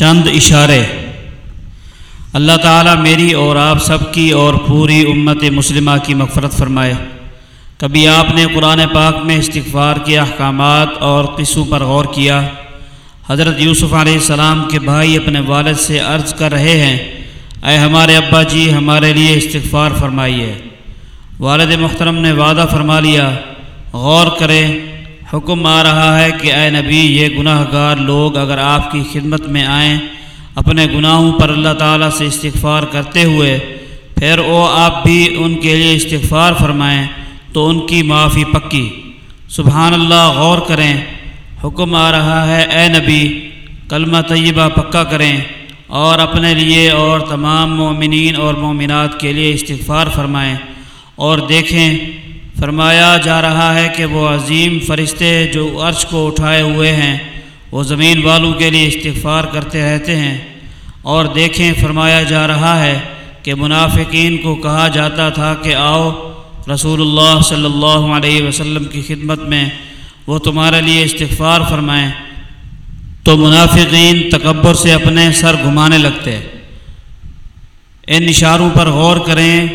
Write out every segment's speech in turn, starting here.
چند اشارے۔ اللہ تعالیٰ میری اور آپ سب کی اور پوری امت مسلمہ کی مغفرت فرمائے۔ کبھی آپ نے قرآن پاک میں استغفار کے احکامات اور قصوں پر غور کیا؟ حضرت یوسف علیہ السلام کے بھائی اپنے والد سے عرض کر رہے ہیں، اے ہمارے ابا جی ہمارے لیے استغفار فرمائیے۔ والد محترم نے وعدہ فرما لیا، غور کریں۔ حکم آ رہا ہے کہ اے نبی، یہ گناہ گار لوگ اگر آپ کی خدمت میں آئیں، اپنے گناہوں پر اللہ تعالیٰ سے استغفار کرتے ہوئے، پھر وہ آپ بھی ان کے لیے استغفار فرمائیں، تو ان کی معافی پکی۔ سبحان اللہ، غور کریں۔ حکم آ رہا ہے، اے نبی، کلمہ طیبہ پکا کریں اور اپنے لیے اور تمام مومنین اور مومنات کے لیے استغفار فرمائیں اور دیکھیں فرمایا جا رہا ہے کہ وہ عظیم فرشتے جو عرش کو اٹھائے ہوئے ہیں، وہ زمین والوں کے لیے استغفار کرتے رہتے ہیں۔ اور دیکھیں، فرمایا جا رہا ہے کہ منافقین کو کہا جاتا تھا کہ آؤ رسول اللہ صلی اللہ علیہ وسلم کی خدمت میں وہ تمہارے لیے استغفار فرمائیں۔ تو منافقین تکبر سے اپنے سر گھمانے لگتے۔ ان اشاروں پر غور کریں،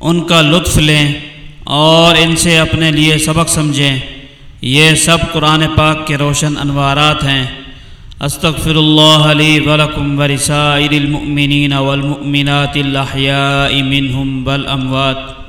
ان کا لطف لیں۔ اور ان سے اپنے لیے سبق سمجھیں۔ یہ سب قرآن پاک کے روشن انوارات ہیں۔ استغفر اللہ علی ولکم ورسائر المؤمنین والمؤمنات الاحیاء منہم والاموات۔